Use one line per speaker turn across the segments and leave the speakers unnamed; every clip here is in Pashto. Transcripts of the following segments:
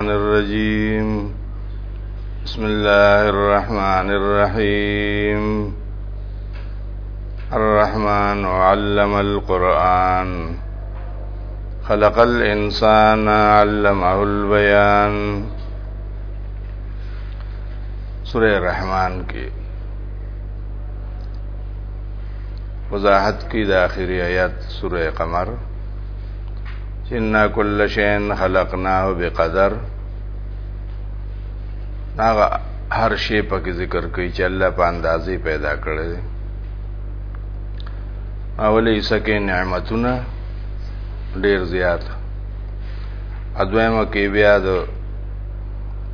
الرجيم بسم الله الرحمن الرحيم الرحمن علم القرآن خلق الإنسان علمه البيان سورة الرحمن کی وضاحت کی داخری آیات سورة قمر ان کل شین خلقناه بقدر هغه هر شی په ذکر کوي چې الله په اندازې پیدا کړی دی اولی سکه نعمتونه ډیر زیات ادویمه کې بیا د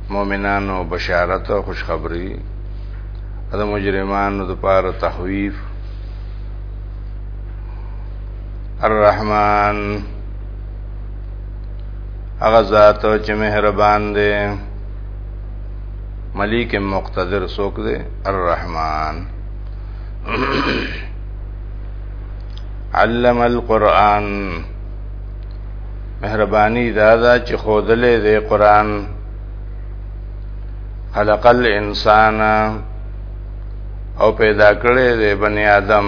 مؤمنانو بشارت او خوشخبری د مجرمانو لپاره تخویف الرحمن هغه ذات چې مهربان دی ملک مقتدر څوک دی الرحمن علم القرآن مهربانی دا دا چې خودلې دی قرآن خلق الانسان او پیدا کړی دی بنی آدم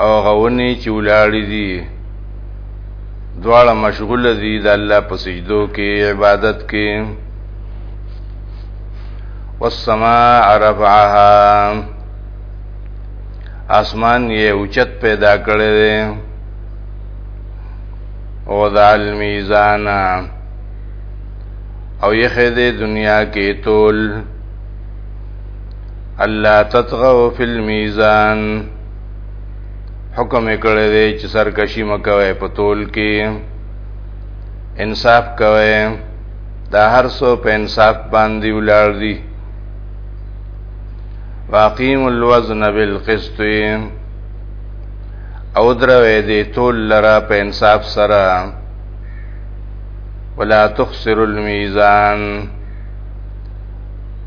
او غونی چې ولاړې دي دواړه مشغول دي د الله په سجدو کې عبادت کې والسماء رفعها اسمان یې اوچت پیدا کړی دی او د المیزان او یې خې دې دنیا کې تول الله تطغوا فی المیزان حکم کړی دی چې سرکشي مکوي په تول کې انصاف کوي دا هر څو په انصاف باندې ولړ دي واقیم الوزن بالقسط او دروي دي تول لرا په انصاف سره ولا تخسر الميزان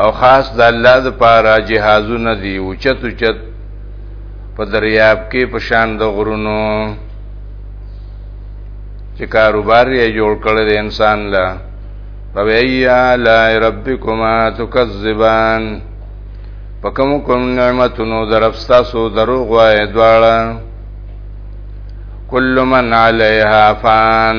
او خاص د الله د پاره جهازونه دی او چت او چت په دریاب کې په شان د غرونو چې کاروبار یې جوړ کړی د انسان لا فبیا لا ربکما تکذبان پکم کوم نعمتونو درفستا سو دروغ وای دواړه کل من علیها فان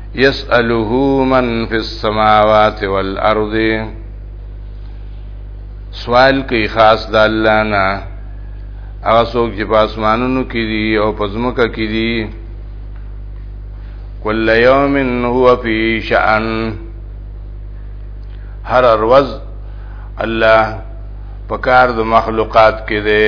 يسأله من في السماوات والأرض سوال کوي خاص د الله نه هغه څوک چې په اسمانونو کې دي او په ځمکه کې دي کل یوم هو فی شأن هر ورځ الله په کار د مخلوقات کې دی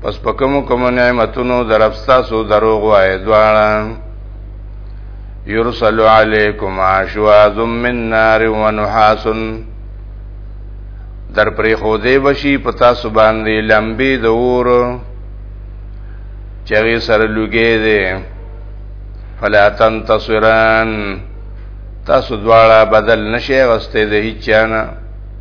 پس په کوم کوم نعمتونو درفستا سو دروغ وای دواړه یرسل علیکم عشواز من نار و نحاس در پرې خو دې بشي پتا سو باندې لمبي د اور چغې سره لګې دې فلا تنتصران تاسو دواړه بدل نشي غسته د هیڅ نه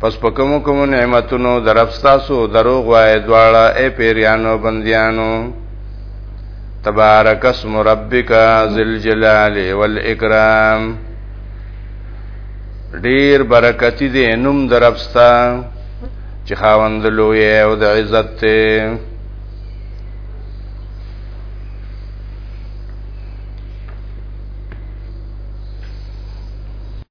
پس په کوم کوم نعمتونو درفستاسو دروغ وای دواړه اے پیریانو بندیانو تبارک اسم ربک ذل جلال والاکرام ډیر برکتی دی نوم درفستا چې خاوند لوی او د عزت ته